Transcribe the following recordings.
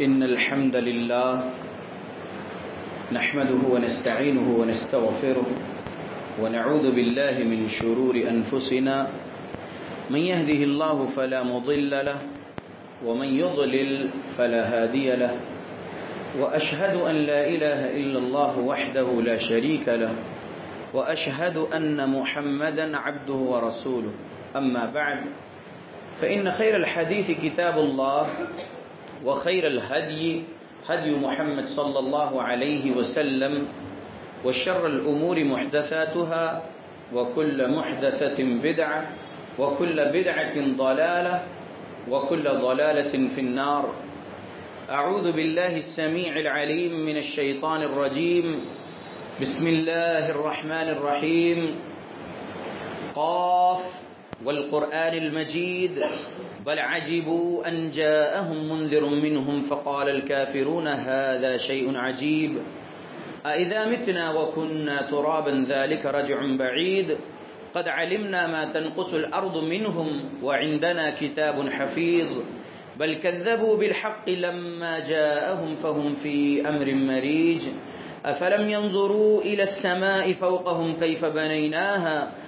إن الحمد لله نحمده ونستعينه ونستغفره ونعوذ بالله من شرور أنفسنا. من يهده الله فلا مضل له ومن يضلل فلا هادي له. وأشهد أن لا إله إلا الله وحده لا شريك له وأشهد أن محمدا عبده ورسوله. أما بعد فإن خير الحديث كتاب الله وخير الهدي هدي محمد صلى الله عليه وسلم وشر الأمور محدثاتها وكل محدثة بدعة وكل بدعة ضلالة وكل ضلالة في النار. أعوذ بالله السميع العليم من الشيطان الرجيم. بسم الله الرحمن الرحيم. قاف. والقرآن المجيد بل عجبوا أن جاءهم منذر منهم فقال الكافرون هذا شيء عجيب. أئذا متنا وكنا ترابا ذلك رجع بعيد. قد علمنا ما تنقص الأرض منهم وعندنا كتاب حفيظ. بل كذبوا بالحق لما جاءهم فهم في أمر مريج. أفلم ينظروا إلى السماء فوقهم كيف بنيناها؟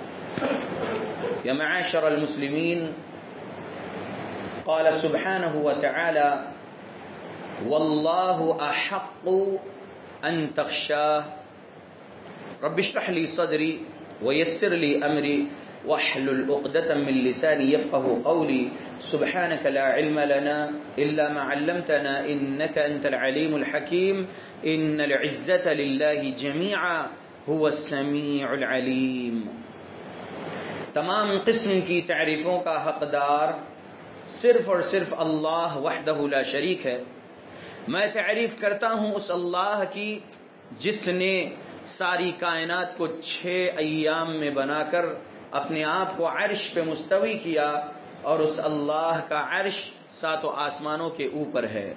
يا معاشر المسلمين قال سبحانه وتعالى والله أحق أن تخشاه. رب اشرح لي صدري ويسر لي أمري واحلل عقدة من لساني يفقه قولي. سبحانك لا علم لنا إلا ما علمتنا إنك أنت العليم الحكيم. إن العزة لله جميعا هو السميع العليم. تمام قسم کی تعریفوں کا حقدار صرف اور صرف اللہ وحدہ لا شریک ہے۔ میں تعریف کرتا ہوں اس اللہ کی جس نے ساری کائنات کو چھ ایام میں بنا کر اپنے آپ کو عرش پہ مستوی کیا اور اس اللہ کا عرش سات و آسمانوں کے اوپر ہے۔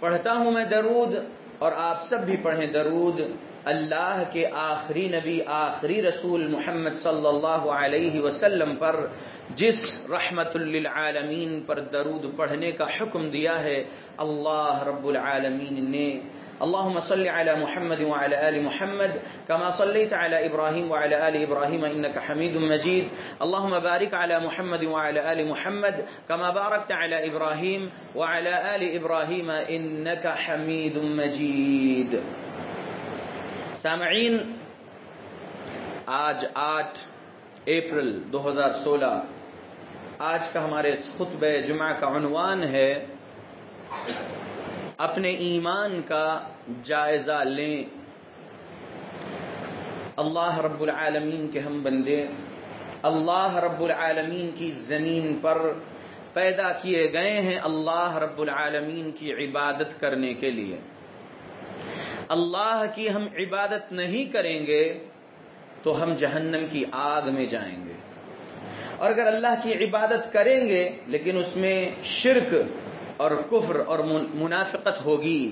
پڑھتا ہوں میں درود اور آپ سب بھی پڑھیں درود۔ اللہ کے آخری نبی، آخری رسول محمد صلی اللہ علیہ وسلم پر جس رحمت للعالمین پر درود پڑھنے کا حکم دیا ہے، اللہ رب العالمین نے۔ اللهم صل على محمد وعلى آل محمد كما صليت على إبراهيم وعلى آل إبراهيم إنك حميد مجيد اللهم بارك على محمد وعلى آل محمد كما باركت على إبراهيم وعلى آل إبراهيم إنك حميد مجيد سامعین، آج آٹھ اپریل دو ہزار سولہ۔ آج کا ہمارے خطبہ جمعہ کا عنوان ہے، اپنے ایمان کا جائزہ لیں۔ اللہ رب العالمین کے ہم بندے، اللہ رب العالمین کی زمین پر پیدا کیے گئے ہیں اللہ رب العالمین کی عبادت کرنے کے لیے۔ اللہ کی ہم عبادت نہیں کریں گے تو ہم جہنم کی آگ میں جائیں گے۔ اور اگر اللہ کی عبادت کریں گے، لیکن اس میں شرک اور کفر اور منافقت ہوگی،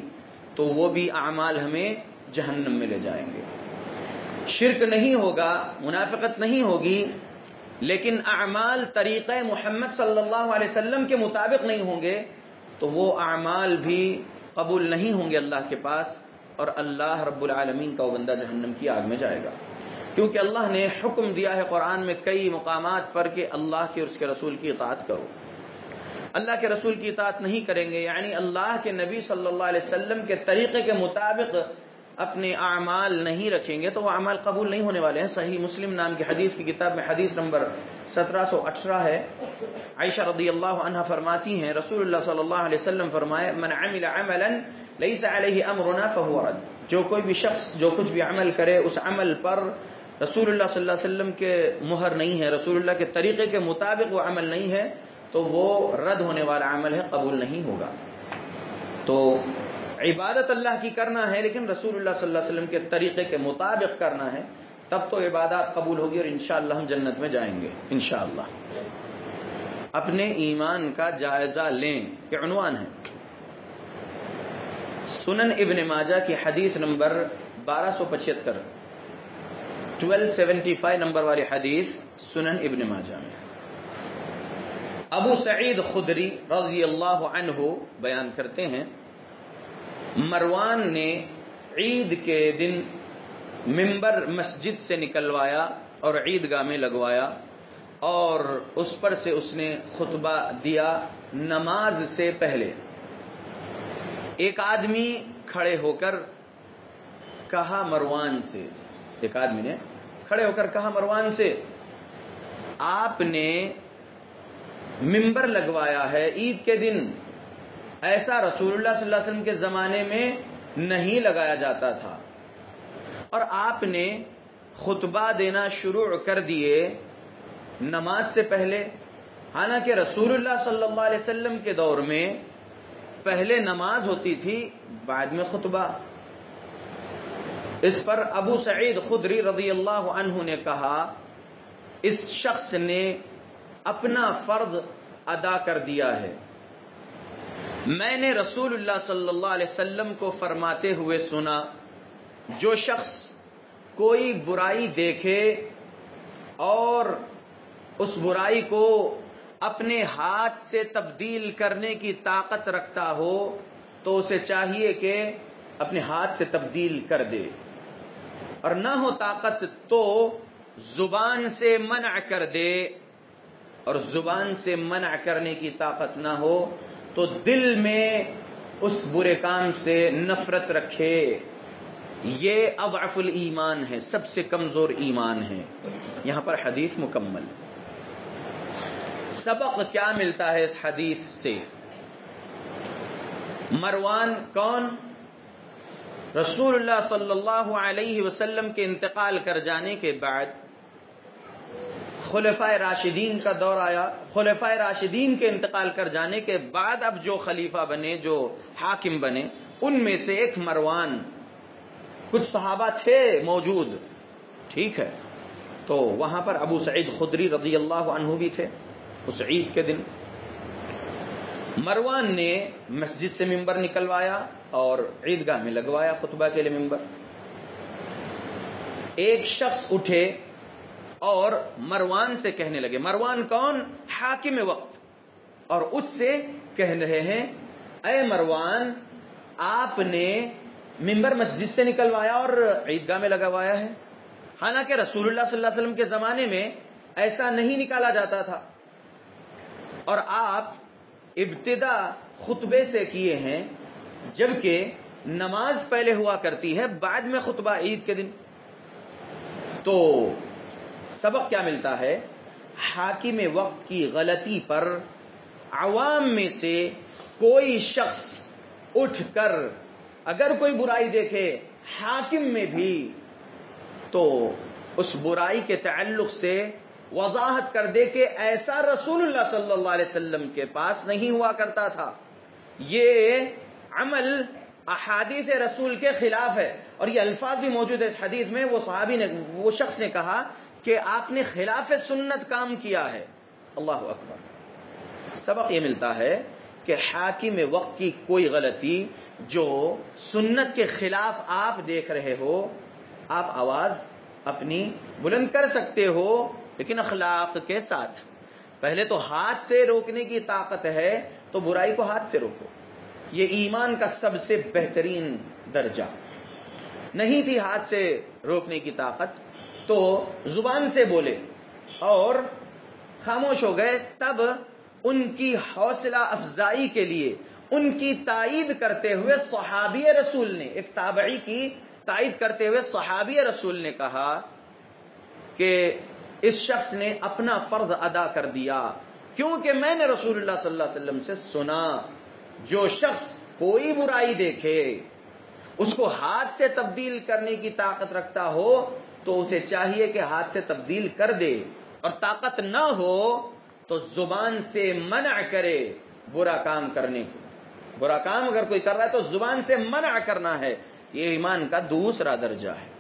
تو وہ بھی اعمال ہمیں جہنم میں لے جائیں گے۔ شرک نہیں ہوگا، منافقت نہیں ہوگی، لیکن اعمال طریقہ محمد صلی اللہ علیہ وسلم کے مطابق نہیں ہوں گے، تو وہ اعمال بھی قبول نہیں ہوں گے اللہ کے پاس۔ اور اللہ رب العالمین کا وہ بندہ جہنم کی آگ میں جائے گا۔ کیونکہ اللہ نے حکم دیا ہے قرآن میں کئی مقامات پر کہ اللہ کے اس کے رسول کی اطاعت کرو۔ اللہ کے رسول کی اطاعت نہیں کریں گے یعنی اللہ کے نبی صلی اللہ علیہ وسلم کے طریقے کے مطابق اپنے اعمال نہیں رکھیں گے، تو وہ اعمال قبول نہیں ہونے والے ہیں۔ صحیح مسلم نام کی حدیث کی کتاب میں حدیث نمبر سترہ سو اٹھارہ ہے۔ عائشہ رضی اللہ عنہ فرماتی ہیں، رسول اللہ صلی اللہ علیہ وسلم فرمائے، من عمل عملا لیس علیہ امرنا فهو رد. جو کوئی بھی شخص جو کچھ بھی عمل کرے، اس عمل پر رسول اللہ صلی اللہ علیہ وسلم کے مہر نہیں ہے، رسول اللہ کے طریقے کے مطابق وہ عمل نہیں ہے، تو وہ رد ہونے والا عمل ہے، قبول نہیں ہوگا۔ تو عبادت اللہ کی کرنا ہے، لیکن رسول اللہ صلی اللہ علیہ وسلم کے طریقے کے مطابق کرنا ہے۔ تب تو عبادات قبول ہوگی اور انشاءاللہ ہم جنت میں جائیں گے، انشاءاللہ۔ اپنے ایمان کا جائزہ لیں، یہ عنوان ہے۔ سنن ابن ماجہ کی حدیث نمبر بارہ سو پچہتر۔ ٹویلو سیونٹی فائیو نمبر والی حدیث سنن ابن ماجہ میں۔ ابو سعید خدری رضی اللہ عنہ بیان کرتے ہیں، مروان نے عید کے دن ممبر مسجد سے نکلوایا اور عیدگاہ میں لگوایا اور اس پر سے اس نے خطبہ دیا نماز سے پہلے۔ ایک آدمی کھڑے ہو کر کہا مروان سے، ایک آدمی نے کھڑے ہو کر کہا مروان سے، آپ نے ممبر لگوایا ہے عید کے دن۔ ایسا رسول اللہ صلی اللہ علیہ وسلم کے زمانے میں نہیں لگایا جاتا تھا۔ اور آپ نے خطبہ دینا شروع کر دیے نماز سے پہلے۔ حالانکہ رسول اللہ صلی اللہ علیہ وسلم کے دور میں پہلے نماز ہوتی تھی، بعد میں خطبہ۔ اس پر ابو سعید خدری رضی اللہ عنہ نے کہا، اس شخص نے اپنا فرض ادا کر دیا ہے۔ میں نے رسول اللہ صلی اللہ علیہ وسلم کو فرماتے ہوئے سنا جو شخص کوئی برائی دیکھے اور اس برائی کو اپنے ہاتھ سے تبدیل کرنے کی طاقت رکھتا ہو تو اسے چاہیے کہ اپنے ہاتھ سے تبدیل کر دے۔ اور نہ ہو طاقت تو زبان سے منع کر دے۔ اور زبان سے منع کرنے کی طاقت نہ ہو تو دل میں اس برے کام سے نفرت رکھے۔ یہ اضعف الایمان ہے، سب سے کمزور ایمان ہے۔ یہاں پر حدیث مکمل۔ سبق کیا ملتا ہے اس حدیث سے؟ مروان کون؟ رسول اللہ صلی اللہ علیہ وسلم کے انتقال کر جانے کے بعد خلفۂ راشدین کا دور آیا۔ خلفۂ راشدین کے انتقال کر جانے کے بعد اب جو خلیفہ بنے، جو حاکم بنے، ان میں سے ایک مروان کچھ صحابہ تھے موجود، ٹھیک ہے، تو وہاں پر ابو سعید خدری رضی اللہ عنہ بھی تھے اس عید کے دن۔ مروان نے مسجد سے ممبر نکلوایا اور عیدگاہ میں لگوایا خطبہ کے لیے ممبر ایک شخص اٹھے اور مروان سے کہنے لگے، مروان کون؟ حاکم وقت۔ اور اس سے کہہ رہے ہیں، اے مروان، آپ نے ممبر مسجد سے نکلوایا اور عیدگاہ میں لگوایا ہے۔ حالانکہ رسول اللہ صلی اللہ علیہ وسلم کے زمانے میں ایسا نہیں نکالا جاتا تھا۔ اور آپ ابتدا خطبے سے کیے ہیں جبکہ نماز پہلے ہوا کرتی ہے بعد میں خطبہ عید کے دن۔ تو سبق کیا ملتا ہے؟ حاکم وقت کی غلطی پر عوام میں سے کوئی شخص اٹھ کر اگر کوئی برائی دیکھے حاکم میں بھی، تو اس برائی کے تعلق سے وضاحت کر دے کہ ایسا رسول اللہ صلی اللہ علیہ وسلم کے پاس نہیں ہوا کرتا تھا۔ یہ عمل احادیث رسول کے خلاف ہے۔ اور یہ الفاظ بھی موجود ہے اس حدیث میں۔ وہ صحابی نے، وہ شخص نے کہا کہ آپ نے خلاف سنت کام کیا ہے۔ اللہ اکبر۔ سبق یہ ملتا ہے کہ حاکم وقت کی کوئی غلطی جو سنت کے خلاف آپ دیکھ رہے ہو، آپ آواز اپنی بلند کر سکتے ہو، لیکن اخلاق کے ساتھ۔ پہلے تو ہاتھ سے روکنے کی طاقت ہے، تو برائی کو ہاتھ سے روکو۔ یہ ایمان کا سب سے بہترین درجہ۔ نہیں تھی ہاتھ سے روکنے کی طاقت، تو زبان سے بولے اور خاموش ہو گئے، تب ان کی حوصلہ افزائی کے لیے ان کی تائید کرتے ہوئے صحابی رسول نے، ایک تابعی کی تائید کرتے ہوئے صحابی رسول نے کہا کہ اس شخص نے اپنا فرض ادا کر دیا۔ کیونکہ میں نے رسول اللہ صلی اللہ علیہ وسلم سے سنا، جو شخص کوئی برائی دیکھے، اس کو ہاتھ سے تبدیل کرنے کی طاقت رکھتا ہو، تو اسے چاہیے کہ ہاتھ سے تبدیل کر دے۔ اور طاقت نہ ہو، تو زبان سے منع کرے برا کام کرنے کو۔ برا کام اگر کوئی کر رہا ہے تو زبان سے منع کرنا ہے۔ یہ ایمان کا دوسرا درجہ ہے۔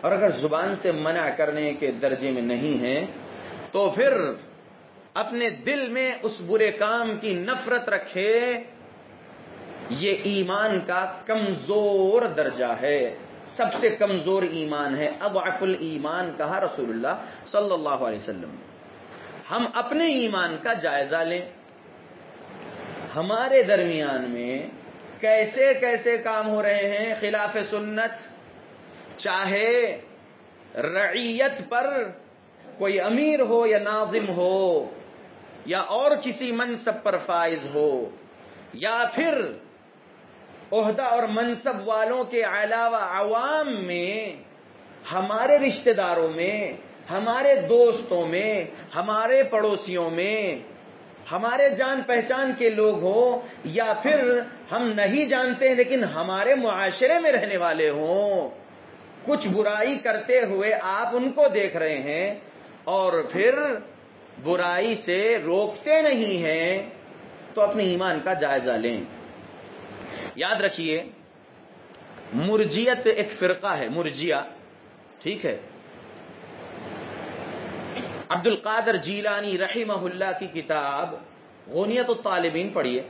اور اگر زبان سے منع کرنے کے درجے میں نہیں ہے، تو پھر اپنے دل میں اس برے کام کی نفرت رکھے۔ یہ ایمان کا کمزور درجہ ہے۔ سب سے کمزور ایمان ہے۔ اب ایمان کہا رسول اللہ صلی اللہ علیہ وسلم۔ ہم اپنے ایمان کا جائزہ لیں۔ ہمارے درمیان میں کیسے کیسے کام ہو رہے ہیں خلاف سنت؟ چاہے رعیت پر کوئی امیر ہو یا ناظم ہو یا اور کسی منصب پر فائز ہو یا پھر عہدہ اور منصب والوں کے علاوہ عوام میں، ہمارے رشتہ داروں میں، ہمارے دوستوں میں، ہمارے پڑوسیوں میں ہمارے جان پہچان کے لوگ ہوں یا پھر ہم نہیں جانتے ہیں لیکن ہمارے معاشرے میں رہنے والے ہوں۔ کچھ برائی کرتے ہوئے آپ ان کو دیکھ رہے ہیں اور پھر برائی سے روکتے نہیں ہیں تو اپنے ایمان کا جائزہ لیں۔ یاد رکھیے، مرجیت ایک فرقہ ہے، مرجیا، ٹھیک ہے؟ عبد القادر جیلانی رحمہ اللہ کی کتاب غنیت الطالبین پڑھیے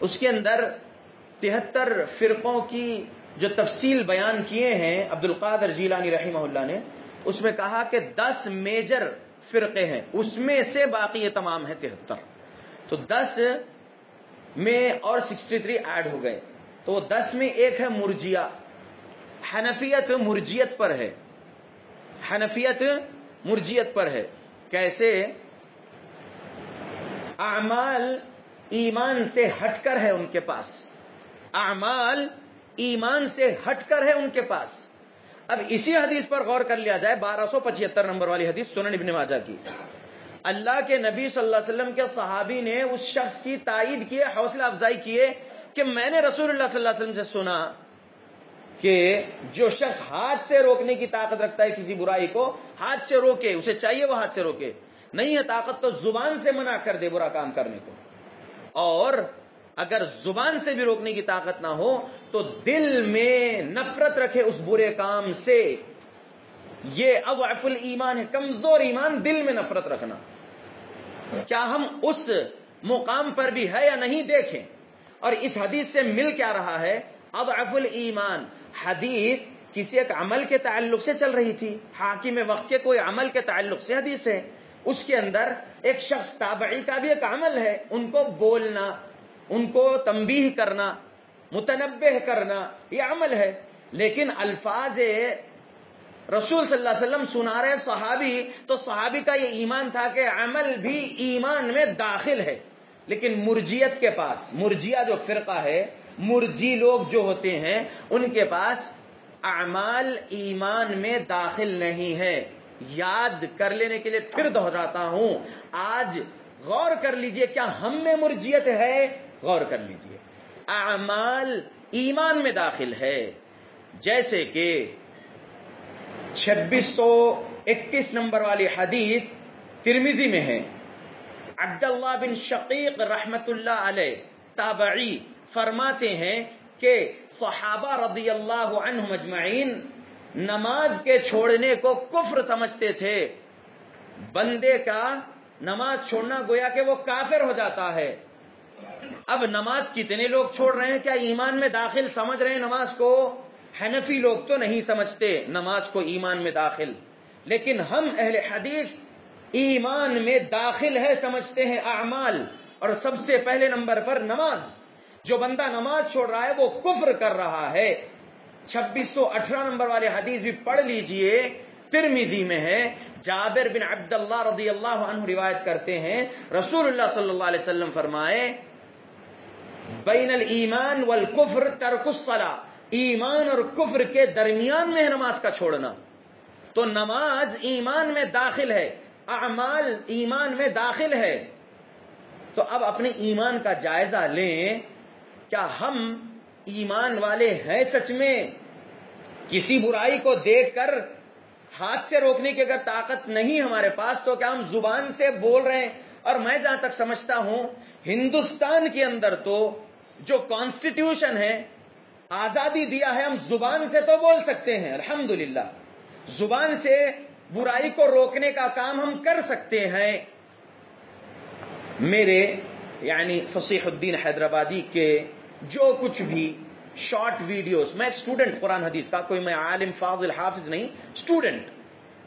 اس کے اندر تہتر فرقوں کی جو تفصیل بیان کیے ہیں عبد القادر جیلانی رحمہ اللہ نے، اس میں کہا کہ دس میجر فرقے ہیں، اس میں سے باقی یہ تمام ہے تہتر۔ تو دس میں اور سکسٹی تھری ایڈ ہو گئے۔ تو وہ دس میں ایک ہے مرجیا۔ حنفیت مرجیت پر ہے۔ حنفیت مرجیت پر ہے۔ کیسے اعمال ایمان سے ہٹ کر ہے ان کے پاس۔ اعمال ایمان سے ہٹ کر ہے ان کے پاس۔ اب اسی حدیث پر غور کر لیا جائے، بارہ سو پچہتر نمبر والی حدیث سنن ابن ماجہ کی۔ اللہ کے نبی صلی اللہ علیہ وسلم کے صحابی نے اس شخص کی تائید کیے، حوصلہ افزائی کیے کہ میں نے رسول اللہ صلی اللہ علیہ وسلم سے سنا۔ کہ جو شخص ہاتھ سے روکنے کی طاقت رکھتا ہے کسی برائی کو، ہاتھ سے روکے، اسے چاہیے وہ ہاتھ سے روکے۔ نہیں ہے طاقت تو زبان سے منع کر دے برا کام کرنے کو۔ اور اگر زبان سے بھی روکنے کی طاقت نہ ہو، تو دل میں نفرت رکھے اس برے کام سے۔ یہ اب ایمان ہے، کمزور ایمان، دل میں نفرت رکھنا۔ کیا ہم اس مقام پر بھی ہے یا نہیں دیکھیں؟ اور اس حدیث سے مل کیا رہا ہے اب افل ایمان حدیث کسی ایک عمل کے تعلق سے چل رہی تھی۔ حاکم وقت کے کوئی عمل کے تعلق سے حدیث ہے۔ اس کے اندر ایک شخص تابعی کا بھی ایک عمل ہے۔ ان کو بولنا، ان کو تنبیہ کرنا متنبع کرنا، یہ عمل ہے۔ لیکن الفاظ رسول صلی اللہ علیہ وسلم سنا رہے صحابی، تو صحابی کا یہ ایمان تھا کہ عمل بھی ایمان میں داخل ہے۔ لیکن مرجیت کے پاس مرجیا جو فرقہ ہے مرجی لوگ جو ہوتے ہیں، ان کے پاس اعمال ایمان میں داخل نہیں ہے۔ یاد کر لینے کے لیے پھر دہراتا ہوں۔ آج غور کر لیجیے کیا ہم میں مرجیت ہے؟ غور کر لیجیے۔ اعمال ایمان میں داخل ہے۔ جیسے کہ چھبیس سو اکیس نمبر والی حدیث ترمیزی میں ہے۔ عبداللہ بن شقیق رحمت اللہ علیہ، تابعی۔ فرماتے ہیں کہ صحابہ رضی اللہ عنہ مجمعین نماز کے چھوڑنے کو کفر سمجھتے تھے۔ بندے کا نماز چھوڑنا گویا کہ وہ کافر ہو جاتا ہے۔ اب نماز کتنے لوگ چھوڑ رہے ہیں؟ کیا ایمان میں داخل سمجھ رہے ہیں نماز کو؟ حنفی لوگ تو نہیں سمجھتے نماز کو ایمان میں داخل۔ لیکن ہم اہل حدیث ایمان میں داخل ہے، سمجھتے ہیں اعمال۔ اور سب سے پہلے نمبر پر نماز۔ جو بندہ نماز چھوڑ رہا ہے وہ کفر کر رہا ہے۔ چھبیس سو اٹھارہ نمبر والے حدیث بھی پڑھ لیجیے۔ ترمیزی میں ہے۔ جابر بن عبد اللہ رضی اللہ عنہ روایت کرتے ہیں۔ رسول اللہ صلی اللہ علیہ وسلم فرمائے، بین الایمان والکفر ترک الصلاة۔ ایمان اور کفر کے درمیان میں نماز کا چھوڑنا۔ تو نماز ایمان میں داخل ہے، اعمال ایمان میں داخل ہے۔ تو اب اپنے ایمان کا جائزہ لیں۔ کیا ہم ایمان والے ہیں سچ میں؟ کسی برائی کو دیکھ کر ہاتھ سے روکنے کی اگر طاقت نہیں ہمارے پاس، تو کیا ہم زبان سے بول رہے ہیں؟ اور میں جہاں تک سمجھتا ہوں، ہندوستان کے اندر تو جو کانسٹیٹیوشن ہے، آزادی دیا ہے، ہم زبان سے تو بول سکتے ہیں الحمد زبان سے برائی کو روکنے کا کام ہم کر سکتے ہیں۔ میرے یعنی فصیح الدین حیدرآبادی کے جو کچھ بھی شارٹ ویڈیوز میں اسٹوڈنٹ قرآن حدیث کا کوئی میں عالم، فاضل، حافظ نہیں اسٹوڈنٹ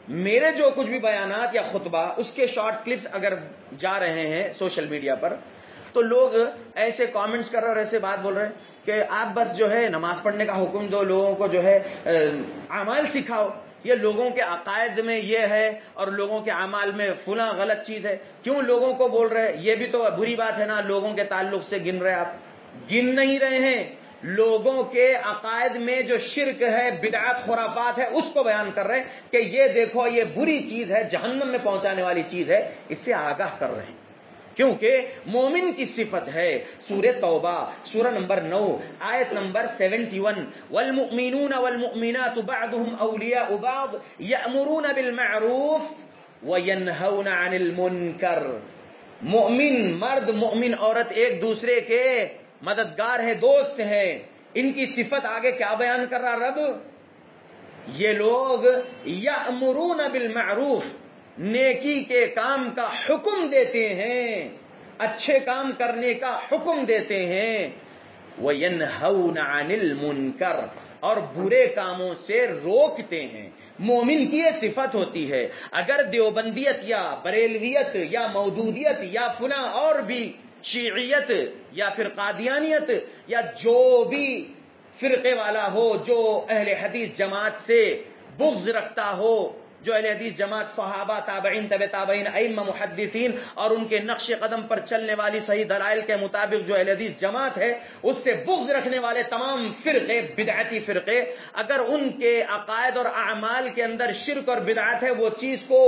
میرے جو کچھ بھی بیانات یا خطبہ، اس کے شارٹ کلپس اگر جا رہے ہیں سوشل میڈیا پر، تو لوگ ایسے کامنٹس کر رہے اور ایسے بات بول رہے ہیں کہ آپ بس جو ہے نماز پڑھنے کا حکم دو، لوگوں کو جو ہے اعمال سکھاؤ. یہ لوگوں کے عقائد میں یہ ہے اور لوگوں کے اعمال میں فلاں غلط چیز ہے. کیوں لوگوں کو بول رہے یہ بھی تو بری بات ہے نا، لوگوں کے تعلق سے گن رہے آپ. گن نہیں رہے ہیں، لوگوں کے عقائد میں جو شرک ہے بدعات خرافات ہے، اس کو بیان کر رہے ہیں کہ یہ دیکھو، یہ بری چیز ہے، جہنم میں پہنچانے والی چیز ہے، اس سے آگاہ کر رہے ہیں۔ کیونکہ مومن کی صفت ہے سور توبہ، سورہ نمبر نو، آیت نمبر سیونٹی ون۔ والمؤمنون والمؤمنات بعضهم اولیاء بعض یأمرون بالمعروف وینہون عن المنکر مؤمن مرد، مؤمن عورت ایک دوسرے کے مددگار ہے، دوست ہے ان کی صفت آگے کیا بیان کر رہا رب؟ یہ لوگ یا امرون بالمعروف، نیکی کے کام کا حکم دیتے ہیں۔ اچھے کام کرنے کا حکم دیتے ہیں۔ وہ المنکر اور برے کاموں سے روکتے ہیں۔ مومن کی یہ صفت ہوتی ہے۔ اگر دیوبندیت یا بریلویت یا مودودیت یا فنا اور بھی شیعیت یا پھر قادیانیت یا جو بھی فرقے والا ہو، جو اہل حدیث جماعت سے بغض رکھتا ہو، جو اہل حدیث جماعت صحابہ، تابعین طب تابعین، ائمہ، محدثین اور ان کے نقش قدم پر چلنے والی صحیح دلائل کے مطابق جو اہل حدیث جماعت ہے، اس سے بغض رکھنے والے تمام فرقے، بدعتی فرقے، اگر ان کے عقائد اور اعمال کے اندر شرک اور بدعت ہے، وہ چیز کو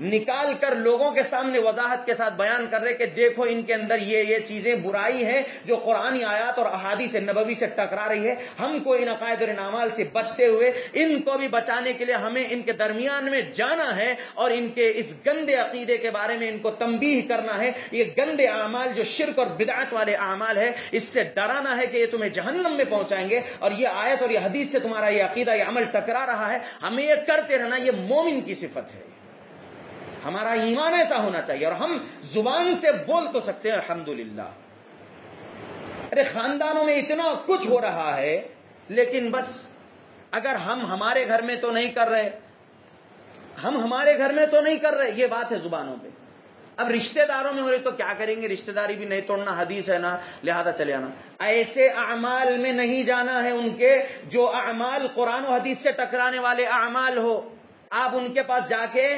نکال کر لوگوں کے سامنے وضاحت کے ساتھ بیان کر رہے کہ دیکھو ان کے اندر یہ یہ چیزیں برائی ہیں جو قرآن آیات اور احادیث نبوی سے ٹکرا رہی ہے۔ ہم کو ان عقائد اور انعمال سے بچتے ہوئے، ان کو بھی بچانے کے لیے ہمیں ان کے درمیان میں جانا ہے اور ان کے اس گندے عقیدے کے بارے میں ان کو تنبیہ کرنا ہے۔ یہ گندے اعمال جو شرک اور بدعت والے اعمال ہے اس سے ڈرانا ہے کہ یہ تمہیں جہنم میں پہنچائیں گے اور یہ آیت اور یہ حدیث سے تمہارا یہ عقیدہ، یہ عمل ٹکرا رہا ہے۔ ہمیں یہ کرتے رہنا، یہ مومن کی صفت ہے۔ ہمارا ایمان ایسا ہونا چاہیے اور ہم زبان سے بول تو سکتے ہیں الحمد ارے، خاندانوں میں اتنا کچھ ہو رہا ہے، لیکن بس، اگر ہم ہمارے گھر میں تو نہیں کر رہے۔ ہم ہمارے گھر میں تو نہیں کر رہے، یہ بات ہے زبانوں پہ۔ اب رشتہ داروں میں ہو رہے تو کیا کریں گے؟ رشتہ داری بھی نہیں توڑنا، حدیث ہے نا، لہذا چلے آنا۔ ایسے اعمال میں نہیں جانا ہے ان کے جو اعمال قرآن و حدیث سے ٹکرانے والے اعمال ہو۔ آپ ان کے پاس جا کے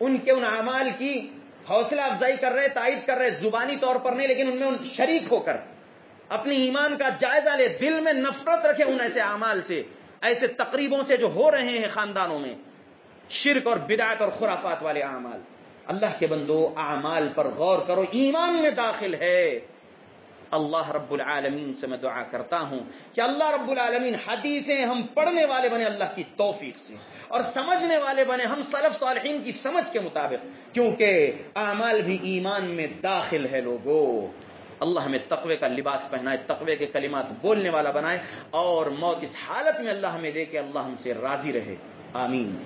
ان کے ان اعمال کی حوصلہ افزائی کر رہے، تائید کر رہے، زبانی طور پر نہیں، لیکن ان میں ان شریک ہو کر، اپنی ایمان کا جائزہ لے، دل میں نفرت رکھے ان ایسے اعمال سے، ایسے تقریبوں سے جو ہو رہے ہیں خاندانوں میں، شرک اور بدایت اور خرافات والے اعمال۔ اللہ کے بندو، اعمال پر غور کرو، ایمان میں داخل ہے۔ اللہ رب العالمین سے میں دعا کرتا ہوں کہ اللہ رب العالمین حدیثیں ہم پڑھنے والے بنے، اللہ کی توفیق سے۔ اور سمجھنے والے بنے ہم صلف صالحین کی سمجھ کے مطابق، کیونکہ اعمال بھی ایمان میں داخل ہے لوگوں اللہ ہمیں تقوی کا لباس پہنائے، تقوی کے کلمات بولنے والا بنائے، اور موت اس حالت میں اللہ ہمیں دے کے اللہ ہم سے راضی رہے۔ آمین۔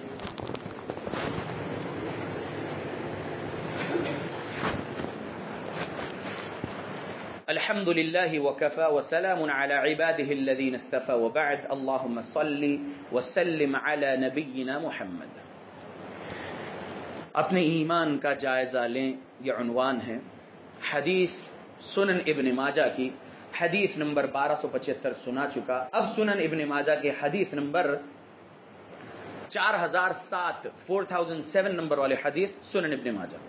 الحمد لله وكفى وسلام على عباده الذين استفى وبعد اللهم صل وسلم على نبينا محمد اپنے ایمان کا جائزہ لیں یہ عنوان ہے حدیث سنن ابن ماجہ کی حدیث نمبر بارہ سو پچہتر سنا چکا اب سنن ابن ماجہ کے حدیث نمبر چار ہزار سات فور تھاؤزینڈ سیون نمبر والے حدیث سنن ابن ماجہ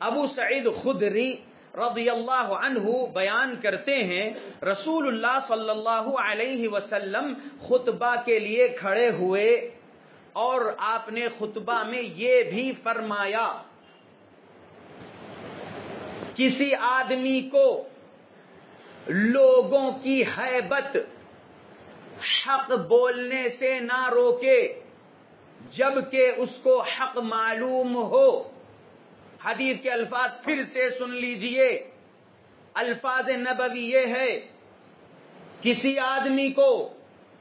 ابو سعید خدری رضی اللہ عنہ بیان کرتے ہیں رسول اللہ صلی اللہ علیہ وسلم خطبہ کے لیے کھڑے ہوئے اور آپ نے خطبہ میں یہ بھی فرمایا، کسی آدمی کو لوگوں کی حیبت، حق بولنے سے نہ روکے جبکہ اس کو حق معلوم ہو۔ حدیث کے الفاظ پھر سے سن لیجیے۔ الفاظ نبوی یہ ہے، کسی آدمی کو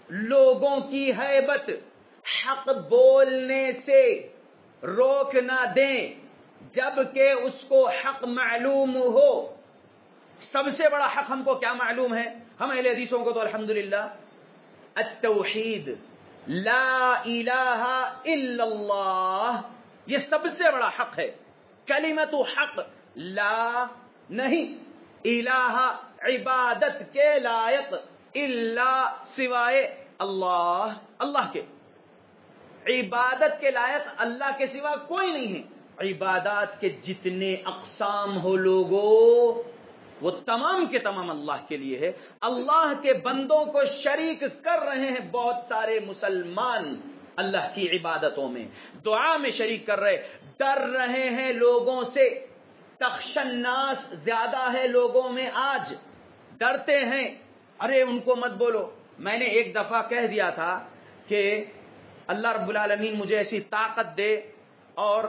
لوگوں کی حیبت، حق بولنے سے روک نہ دیں جبکہ اس کو حق معلوم ہو۔ سب سے بڑا حق ہم کو کیا معلوم ہے؟ ہم اہل حدیثوں کو تو الحمدللہ۔ التوحید، لا الہ الا اللہ، یہ سب سے بڑا حق ہے۔ کلمت حق، لا نہیں، الہ عبادت کے لائق اللہ سوائے اللہ اللہ کے۔ عبادت کے لائق اللہ کے سوا کوئی نہیں ہے۔ عبادات کے جتنے اقسام ہو لوگوں وہ تمام کے تمام اللہ کے لیے ہے۔ اللہ کے بندوں کو شریک کر رہے ہیں بہت سارے مسلمان اللہ کی عبادتوں میں۔ دعا میں شریک کر رہے ڈر رہے ہیں لوگوں سے۔ تخشناس زیادہ ہے لوگوں میں آج۔ ڈرتے ہیں۔ ارے ان کو مت بولو۔ میں نے ایک دفعہ کہہ دیا تھا کہ اللہ رب العالمین مجھے ایسی طاقت دے اور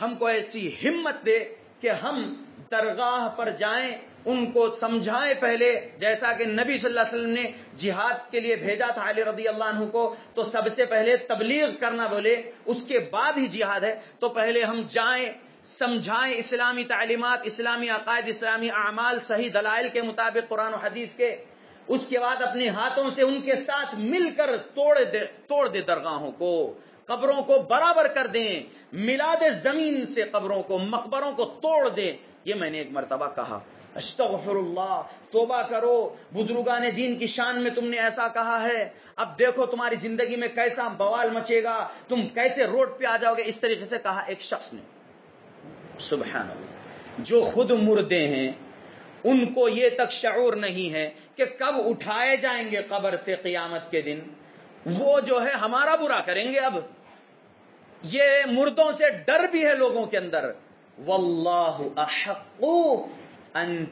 ہم کو ایسی ہمت دے کہ ہم درگاہ پر جائیں۔ ان کو سمجھائیں پہلے، جیسا کہ نبی صلی اللہ علیہ وسلم نے جہاد کے لیے بھیجا تھا علی رضی اللہ عنہ کو، تو سب سے پہلے تبلیغ کرنا بولے، اس کے بعد ہی جہاد ہے۔ تو پہلے ہم جائیں، سمجھائیں اسلامی تعلیمات، اسلامی عقائد، اسلامی اعمال، صحیح دلائل کے مطابق قرآن و حدیث کے۔ اس کے بعد اپنے ہاتھوں سے ان کے ساتھ مل کر توڑ دے توڑ دے درگاہوں کو، قبروں کو برابر کر دیں ملا دے زمین سے قبروں کو، مقبروں کو توڑ دیں۔ یہ میں نے ایک مرتبہ کہا۔ استغفر اللہ توبہ کرو، بزرگان دین کی شان میں تم نے ایسا کہا ہے۔ اب دیکھو تمہاری زندگی میں کیسا بوال مچے گا، تم کیسے روڈ پہ آ جاؤ گے۔ اس طریقے سے کہا ایک شخص نے۔ سبحان اللہ جو خود مردے ہیں، ان کو یہ تک شعور نہیں ہے کہ کب اٹھائے جائیں گے قبر سے قیامت کے دن۔ وہ جو ہے، ہمارا برا کریں گے اب۔ یہ مردوں سے ڈر بھی ہے لوگوں کے اندر۔ واللہ احق۔ ان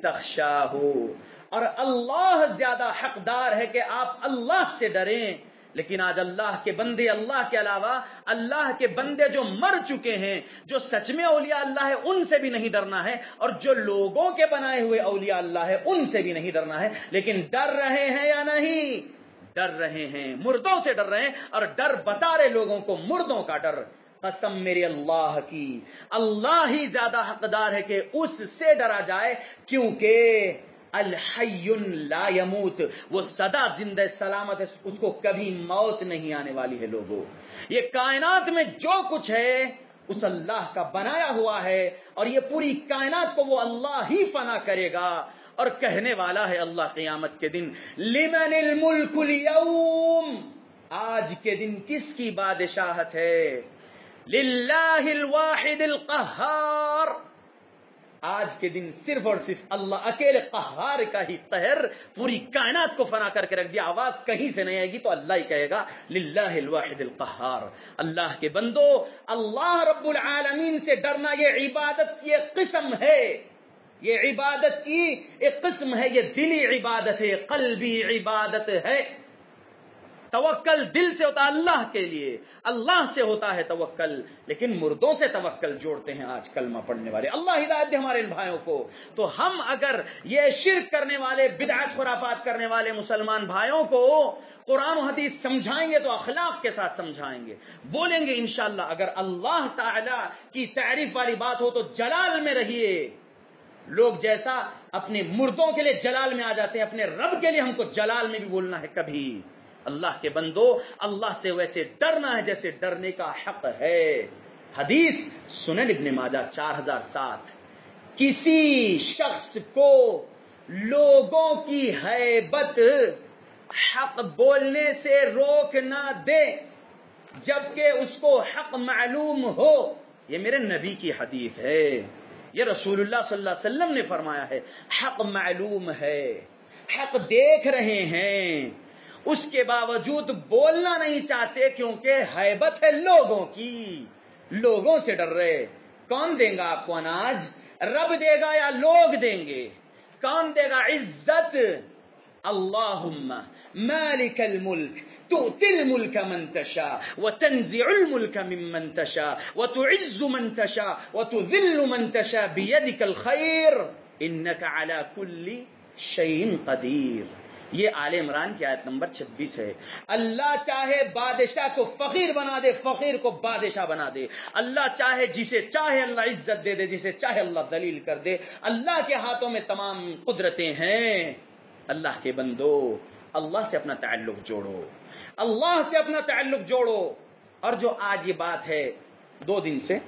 اور اللہ زیادہ حقدار ہے کہ آپ اللہ سے ڈریں۔ لیکن آج اللہ کے بندے، اللہ کے علاوہ اللہ کے بندے جو مر چکے ہیں، جو سچ میں اولیاء اللہ ہے ان سے بھی نہیں ڈرنا ہے۔ اور جو لوگوں کے بنائے ہوئے اولیاء اللہ ہے ان سے بھی نہیں ڈرنا ہے۔ لیکن ڈر رہے ہیں یا نہیں؟ ڈر رہے ہیں۔ مردوں سے ڈر رہے ہیں۔ اور ڈر بتا رہے لوگوں کو، مردوں کا ڈر۔ قسم میرے اللہ کی۔ اللہ ہی زیادہ حقدار ہے کہ اس سے ڈرا جائے کیونکہ الحی لا يموت وہ سدا زندہ سلامت ہے، اس کو کبھی موت نہیں آنے والی ہے لوگوں یہ کائنات میں جو کچھ ہے، اس اللہ کا بنایا ہوا ہے۔ اور یہ پوری کائنات کو وہ اللہ ہی فنا کرے گا۔ اور کہنے والا ہے اللہ قیامت کے دن، لمن الملک اليوم آج کے دن کس کی بادشاہت ہے؟ للہ الواحد القہار۔ آج کے دن صرف اور صرف اللہ اکیلے قہار کا ہی قہر پوری کائنات کو فنا کر کے رکھ دیا۔ آواز کہیں سے نہیں آئے گی تو اللہ ہی کہے گا للہ الواحد القہار۔ اللہ کے بندو، اللہ رب العالمین سے ڈرنا یہ عبادت کی ایک قسم ہے۔ یہ عبادت کی ایک قسم ہے، یہ دلی عبادت ہے، قلبی عبادت ہے۔ توکل دل سے ہوتا ہے اللہ کے لیے۔ اللہ سے ہوتا ہے توکل، لیکن مردوں سے توکل جوڑتے ہیں آج کلمہ پڑھنے والے۔ اللہ ہدایت دے ہمارے ان بھائیوں کو۔ تو ہم اگر یہ شرک کرنے والے، بدعت، خرافات کرنے والے مسلمان بھائیوں کو قرآن و حدیث سمجھائیں گے تو اخلاق کے ساتھ سمجھائیں گے۔ بولیں گے انشاءاللہ، اگر اللہ تعالی کی تعریف والی بات ہو تو جلال میں رہیے۔ لوگ جیسا اپنے مردوں کے لیے جلال میں آ جاتے ہیں، اپنے رب کے لیے ہم کو جلال میں بھی بولنا ہے کبھی۔ اللہ کے بندو، اللہ سے ویسے ڈرنا ہے جیسے ڈرنے کا حق ہے۔ حدیث سنن ابن ماجہ چار ہزار سات۔ کسی شخص کو لوگوں کی حیبت، حق بولنے سے روک نہ دے، جبکہ اس کو حق معلوم ہو۔ یہ میرے نبی کی حدیث ہے۔ یہ رسول اللہ صلی اللہ علیہ وسلم نے فرمایا ہے، حق معلوم ہے، حق دیکھ رہے ہیں۔ اس کے باوجود بولنا نہیں چاہتے کیونکہ حیبت ہے لوگوں کی۔ لوگوں سے ڈر رہے۔ کون دیں گا آپ کو اناج؟ رب دے گا یا لوگ دیں گے؟ کون دے گا عزت؟ اللہ مالک الملک تؤتي الملك من تشاء، وتنزع الملك ممن تشاء، وتعز من تشاء، وتذل من تشاء بيدك الخير انك على كل شيء قدير۔ یہ آل عمران کی آیت نمبر چھبیس ہے۔ اللہ چاہے بادشاہ کو فقیر بنا دے، فقیر کو بادشاہ بنا دے۔ اللہ چاہے جسے چاہے اللہ عزت دے دے، جسے چاہے اللہ دلیل کر دے۔ اللہ کے ہاتھوں میں تمام قدرتیں ہیں۔ اللہ کے بندو، اللہ سے اپنا تعلق جوڑو۔ اللہ سے اپنا تعلق جوڑو۔ اور جو آج یہ بات ہے، دو دن سے۔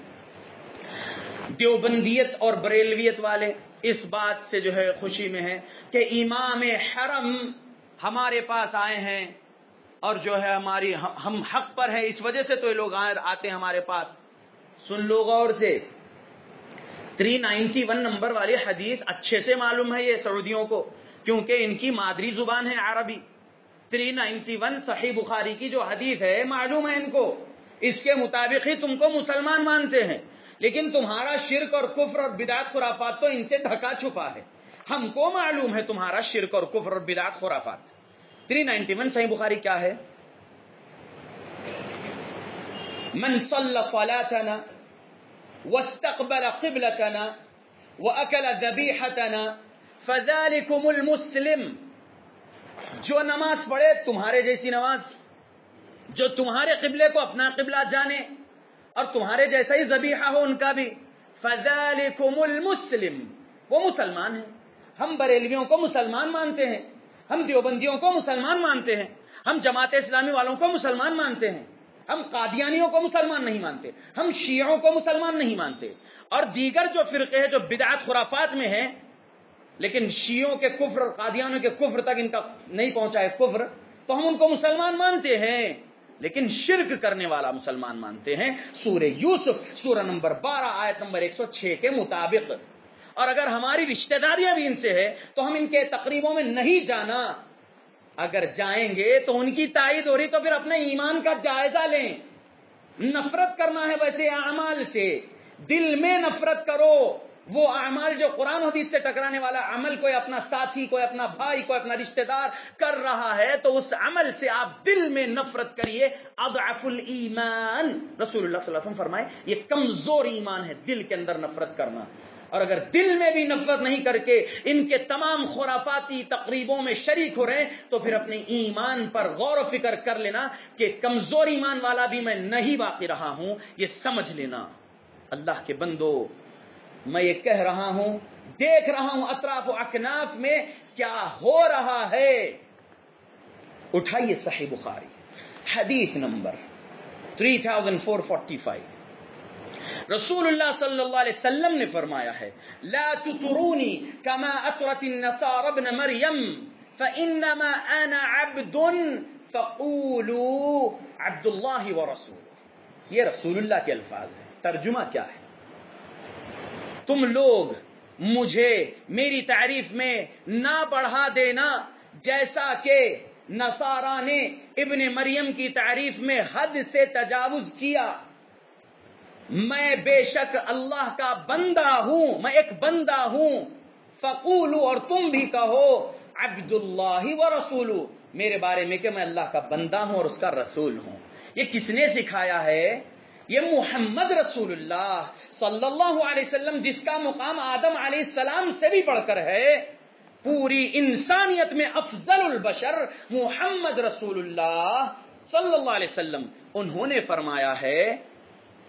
دیوبندیت اور بریلویت والے اس بات سے جو ہے خوشی میں ہے کہ امام حرم ہمارے پاس آئے ہیں اور جو ہے ہماری ہم حق پر ہیں۔ اس وجہ سے تو یہ لوگ آتے ہیں ہمارے پاس۔ سن لو غور سے۔ 391 نمبر والی حدیث اچھے سے معلوم ہے یہ سعودیوں کو، کیونکہ ان کی مادری زبان ہے عربی۔ 391 صحیح بخاری کی جو حدیث ہے، معلوم ہے ان کو۔ اس کے مطابق ہی تم کو مسلمان مانتے ہیں۔ لیکن تمہارا شرک اور کفر اور بدعت خرافات تو ان سے ڈھکا چھپا ہے۔ ہم کو معلوم ہے تمہارا شرک اور کفر اور بدعت خرافات۔ 391 صحیح بخاری کیا ہے؟ من صلى صلاتنا واستقبل قبلتنا واكل ذبيحتنا فذلكم المسلم۔ جو نماز پڑھے تمہارے جیسی نماز، جو تمہارے قبلے کو اپنا قبلہ جانے اور تمہارے جیسا ہی ذبیحہ ہو ان کا بھی۔ فذلكم المسلم۔ وہ مسلمان ہیں۔ ہم بریلویوں کو مسلمان مانتے ہیں۔ ہم دیوبندیوں کو مسلمان مانتے ہیں۔ ہم جماعت اسلامی والوں کو مسلمان مانتے ہیں۔ ہم قادیانیوں کو مسلمان نہیں مانتے۔ ہم شیعوں کو مسلمان نہیں مانتے۔ اور دیگر جو فرقے ہیں، جو بدعات خرافات میں ہیں، لیکن شیعوں کے کفر اور قادیانوں کے کفر تک ان کا نہیں پہنچا ہے کفر، تو ہم ان کو مسلمان مانتے ہیں۔ لیکن شرک کرنے والا مسلمان مانتے ہیں سورہ یوسف، سورہ نمبر بارہ، آیت نمبر ایک سو چھ کے مطابق۔ اور اگر ہماری رشتہ داریاں بھی ان سے ہے تو ہم ان کے تقریبوں میں نہیں جانا۔ اگر جائیں گے تو ان کی تائید ہو رہی، تو پھر اپنے ایمان کا جائزہ لیں۔ نفرت کرنا ہے ویسے اعمال سے۔ دل میں نفرت کرو۔ وہ اعمال جو قرآن حدیث سے ٹکرانے والا عمل کوئی اپنا ساتھی، کوئی اپنا بھائی، کوئی اپنا رشتہ دار کر رہا ہے، تو اس عمل سے آپ دل میں نفرت کریے۔ اضعف الایمان۔ رسول اللہ صلی اللہ علیہ وسلم فرمائے، یہ کمزور ایمان ہے، دل کے اندر نفرت کرنا۔ اور اگر دل میں بھی نفرت نہیں کر کے ان کے تمام خرافاتی تقریبوں میں شریک ہو رہے، تو پھر اپنے ایمان پر غور و فکر کر لینا کہ کمزور ایمان والا بھی میں نہیں باقی رہا ہوں، یہ سمجھ لینا۔ اللہ کے بندو میں یہ کہہ رہا ہوں، دیکھ رہا ہوں اطراف و اکناف میں کیا ہو رہا ہے۔ اٹھائیے صحیح بخاری، حدیث نمبر 3445 رسول اللہ صلی اللہ علیہ وسلم نے فرمایا ہے، لا تطرونی کما اطرت النصار ابن مریم، فانما انا عبد فقولوا عبد اللہ ورسول یہ رسول اللہ کے الفاظ ہیں، ترجمہ کیا ہے؟ تم لوگ مجھے میری تعریف میں نہ بڑھا دینا، جیسا کہ نصارہ نے ابن مریم کی تعریف میں حد سے تجاوز کیا۔ میں بے شک اللہ کا بندہ ہوں، میں ایک بندہ ہوں۔ فقول اور تم بھی کہو عبد اللہ و رسول میرے بارے میں کہ میں اللہ کا بندہ ہوں اور اس کا رسول ہوں۔ یہ کس نے سکھایا ہے؟ یہ محمد رسول اللہ۔ صلی اللہ علیہ وسلم، جس کا مقام آدم علیہ السلام سے بھی بڑھ کر ہے، پوری انسانیت میں افضل البشر محمد رسول اللہ صلی اللہ علیہ وسلم۔ انہوں نے فرمایا ہے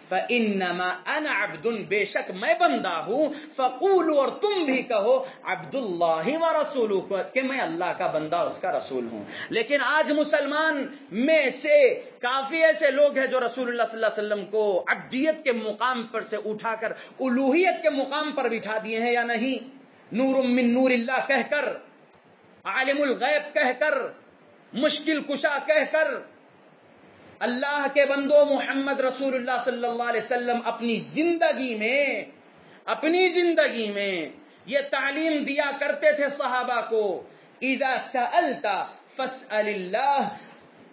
فَإِنَّمَا أَنَا عَبْدٌ، بے شک میں بندہ ہوں فَقُولُ اور تم بھی کہو عبداللہ و رسول کہ میں اللہ کا بندہ، اس کا رسول ہوں۔ لیکن آج مسلمان میں سے کافی ایسے لوگ ہیں جو رسول اللہ صلی اللہ علیہ وسلم کو عبدیت کے مقام پر سے اٹھا کر الوحیت کے مقام پر بٹھا دیے ہیں یا نہیں؟ نور من نور اللہ کہہ کر، عالم الغیب کہہ کر، مشکل کشا کہہ کر اللہ کے بندو محمد رسول اللہ صلی اللہ علیہ وسلم اپنی زندگی میں، اپنی زندگی میں یہ تعلیم دیا کرتے تھے صحابہ کو، اذا سألتا فَاسْأَلِ اللَّهِ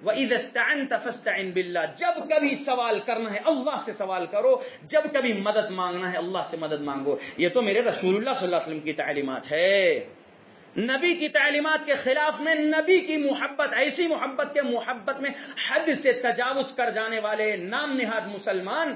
وَإِذَا اسْتَعَنْتَ فَاسْتَعِنْ بِاللَّهِ جب کبھی سوال کرنا ہے، اللہ سے سوال کرو، جب کبھی مدد مانگنا ہے، اللہ سے مدد مانگو۔ یہ تو میرے رسول اللہ صلی اللہ علیہ وسلم کی تعلیمات ہے۔ نبی کی تعلیمات کے خلاف میں نبی کی محبت، ایسی محبت کے محبت میں حد سے تجاوز کر جانے والے نام نہاد مسلمان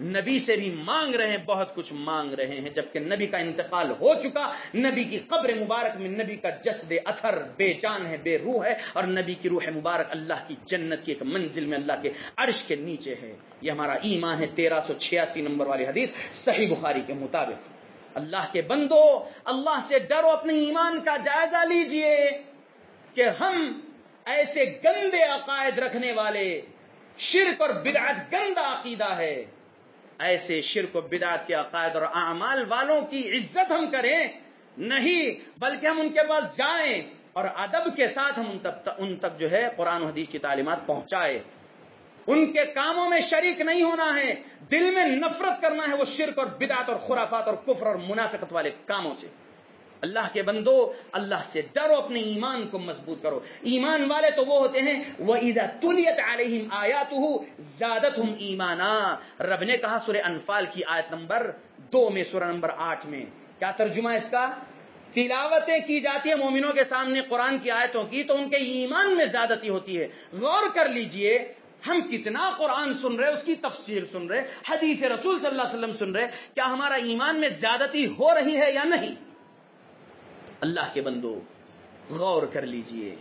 نبی سے بھی مانگ رہے ہیں، بہت کچھ مانگ رہے ہیں۔ جبکہ نبی کا انتقال ہو چکا، نبی کی قبر مبارک میں نبی کا جسد اثر بے جان ہے، بے روح ہے اور نبی کی روح مبارک اللہ کی جنت کی ایک منزل میں اللہ کے عرش کے نیچے ہے۔ یہ ہمارا ایمان ہے، تیرہ سو چھیاسی نمبر والی حدیث صحیح بخاری کے مطابق۔ اللہ کے بندو، اللہ سے ڈرو، اپنے ایمان کا جائزہ لیجیے کہ ہم ایسے گندے عقائد رکھنے والے، شرک اور بدعت گندا عقیدہ ہے۔ ایسے شرک و بدعت کے عقائد اور اعمال والوں کی عزت ہم کریں، نہیں، بلکہ ہم ان کے پاس جائیں اور ادب کے ساتھ ہم ان تک ان تک جو ہے قرآن و حدیث کی تعلیمات پہنچائے ان کے کاموں میں شریک نہیں ہونا ہے، دل میں نفرت کرنا ہے وہ شرک اور بدعت اور خرافات اور کفر اور منافقت والے کاموں سے۔ اللہ کے بندو، اللہ سے ڈرو، اپنے ایمان کو مضبوط کرو۔ ایمان والے تو وہ ہوتے ہیں وہ عیدا تلیت علیہم آیات زیادت ہم ایمانا رب نے کہا سورہ انفال کی آیت نمبر دو میں، سورہ نمبر آٹھ میں۔ کیا ترجمہ اس کا؟ تلاوتیں کی جاتی ہیں مومنوں کے سامنے قرآن کی آیتوں کی، تو ان کے ایمان میں زیادتی ہوتی ہے۔ غور کر لیجیے ہم کتنا قرآن سن رہے، اس کی تفسیر سن رہے، حدیث رسول صلی اللہ علیہ وسلم سن رہے، کیا ہمارا ایمان میں زیادتی ہو رہی ہے یا نہیں؟ اللہ کے بندو، غور کر لیجیے۔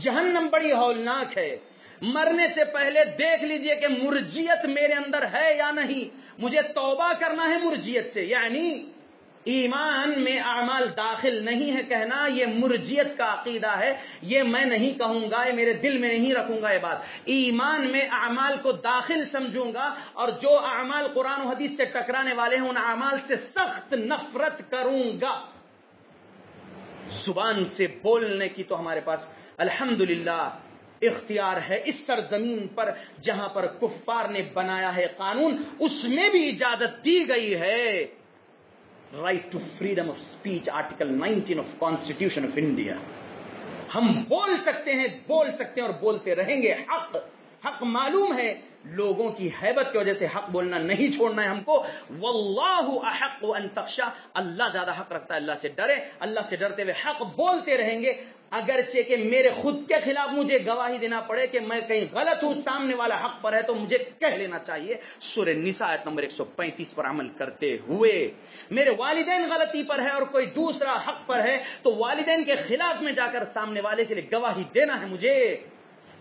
جہنم بڑی ہولناک ہے۔ مرنے سے پہلے دیکھ لیجیے کہ مرجیت میرے اندر ہے یا نہیں۔ مجھے توبہ کرنا ہے مرجیت سے یعنی ایمان میں اعمال داخل نہیں ہے کہنا یہ مرجیت کا عقیدہ ہے، یہ میں نہیں کہوں گا، یہ میرے دل میں نہیں رکھوں گا یہ بات۔ ایمان میں اعمال کو داخل سمجھوں گا اور جو اعمال قرآن و حدیث سے ٹکرانے والے ہیں، ان اعمال سے سخت نفرت کروں گا۔ زبان سے بولنے کی تو ہمارے پاس الحمد اختیار ہے اس سرزمین پر جہاں پر کفار نے بنایا ہے قانون، اس میں بھی اجازت دی گئی ہے۔ Right to freedom of speech article nineteen of constitution of India ہم بول سکتے ہیں، بول سکتے ہیں اور بولتے رہیں گے، حق حق معلوم ہے۔ لوگوں کی حیبت کی وجہ سے حق بولنا نہیں چھوڑنا ہے ہم کو۔ واللہ احق ان تخشا۔ اللہ زیادہ حق رکھتا ہے، اللہ سے ڈرے۔ اللہ سے ڈرتے ہوئے حق بولتے رہیں گے۔ اگرچہ کہ میرے خود کے خلاف مجھے گواہی دینا پڑے کہ میں کہیں غلط ہوں، سامنے والا حق پر ہے تو مجھے کہہ لینا چاہیے۔ سورہ نساء آیت نمبر 135 پر عمل کرتے ہوئے، میرے والدین غلطی پر ہے اور کوئی دوسرا حق پر ہے، تو والدین کے خلاف میں جا کر سامنے والے کے لیے گواہی دینا ہے مجھے۔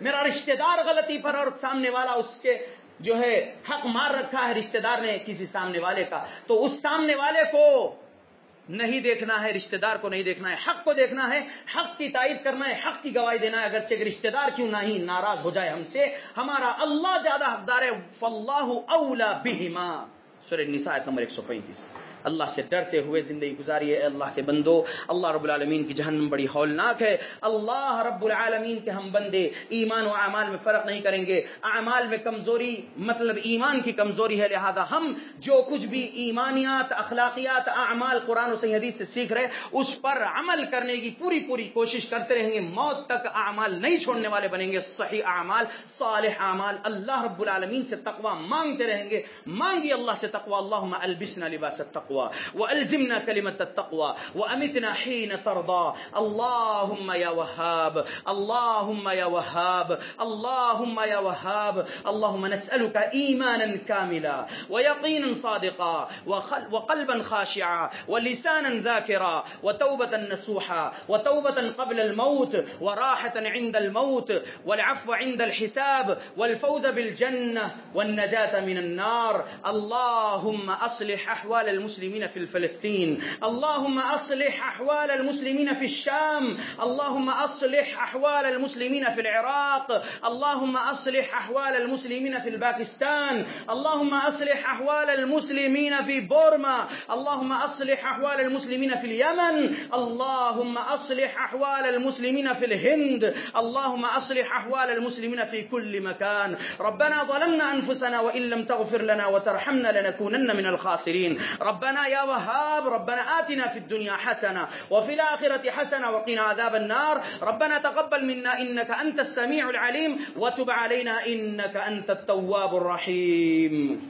میرا رشتہ دار غلطی پر اور سامنے والا اس کے جو ہے حق مار رکھا ہے، رشتہ دار نے کسی سامنے والے کا۔ تو اس سامنے والے کو نہیں دیکھنا ہے، رشتہ دار کو نہیں دیکھنا ہے۔ حق کو دیکھنا ہے، حق کی تائید کرنا ہے، حق کی گواہی دینا ہے۔ اگرچہ رشتہ دار کیوں نہیں ناراض ہو جائے ہم سے، ہمارا اللہ زیادہ حقدار ہے۔ فلاح اولا بہما۔ سورہ نساء نمبر ایک سو پینتیس۔ اللہ سے ڈرتے ہوئے زندگی گزاری ہے اللہ کے بندو، اللہ رب العالمین کی جہنم بڑی ہولناک ہے۔ اللہ رب العالمین کے ہم بندے ایمان و اعمال میں فرق نہیں کریں گے۔ اعمال میں کمزوری مطلب ایمان کی کمزوری ہے۔ لہذا ہم جو کچھ بھی ایمانیات، اخلاقیات، اعمال قرآن و صحیح حدیث سے سیکھ رہے اس پر عمل کرنے کی پوری پوری کوشش کرتے رہیں گے۔ موت تک اعمال نہیں چھوڑنے والے بنیں گے۔ صحیح اعمال، صالح اعمال، اللہ رب العالمین سے تقوی مانگتے رہیں گے۔ مانگی اللہ سے تقوی، اللہم البسنا لباس التقوی۔ التقوى وألزمنا كلمة التقوى وأمتنا حين ترضى. اللهم يا وهاب اللهم يا وهاب اللهم يا وهاب. اللهم نسألك إيمانا كاملا ويقينا صادقا وقلبا خاشعا ولسانا ذاكرا وتوبة نسوحا وتوبة قبل الموت وراحة عند الموت والعفو عند الحساب والفوز بالجنة والنجاة من النار. اللهم أصلح أحوال المسلمين. المسلمين في الفلسطين. اللهم أصلح أحوال المسلمين في الشام. اللهم أصلح أحوال المسلمين في العراق. اللهم أصلح أحوال المسلمين في الباكستان. اللهم أصلح أحوال المسلمين في بورما. اللهم أصلح أحوال المسلمين في اليمن. اللهم أصلح أحوال المسلمين في الهند. اللهم أصلح أحوال المسلمين في كل مكان. ربنا ظلمنا أنفسنا وإن لم تغفر لنا وترحمنا لنكونن من الخاسرين. ربنا ربنا يا وهاب ربنا آتنا في الدنيا حسنة وفي الآخرة حسنة وقنا عذاب النار. ربنا تقبل منا إنك أنت السميع العليم وتب علينا إنك أنت التواب الرحيم.